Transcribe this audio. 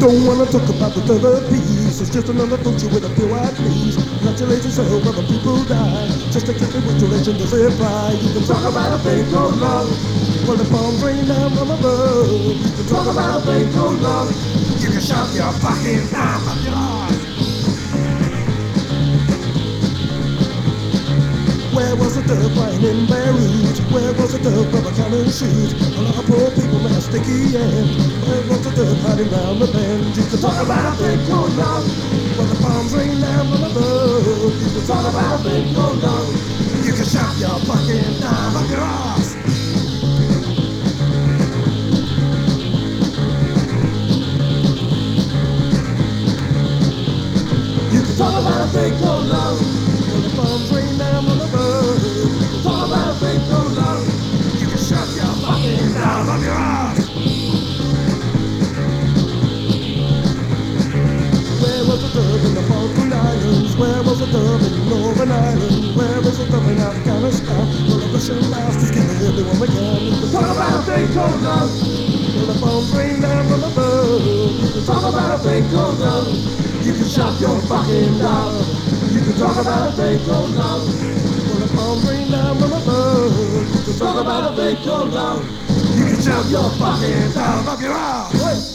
Don't wanna talk about the third piece. It's just another function with a few eyed knees. Congratulations, I hope other people die. Just a quick congratulations does it fly. You can talk about a thing called love. When the bombs rain down from above. You can talk about a thing called love. You can shove your fucking thumb up your ass. Where was the dove flying in Beirut? Where was the dove rubber cannon shoot? A lot of poor people a sticky end. Where the round the bend? You can talk about a thing called love. When the bombs rain down from above. You can talk about a thing called love. You can shove your fucking your ass. You can talk about a thing called love. Talk about a thing called love. When the bombs rain down from above. Talk about a thing called love. You can shove your fucking love. You can talk about a thing called love. When the bombs rain down from above. Talk about a thing called love. You can shove your fucking thumb up your ass.